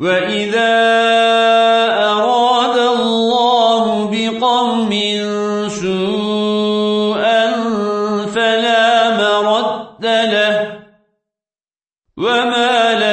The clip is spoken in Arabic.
وَإِذَا أَرَادَ اللَّهُ بِقَوْمٍ سُوءًا فَلَا مَرَدَّ لَهُ وَمَا لَهُ